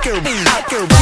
I can,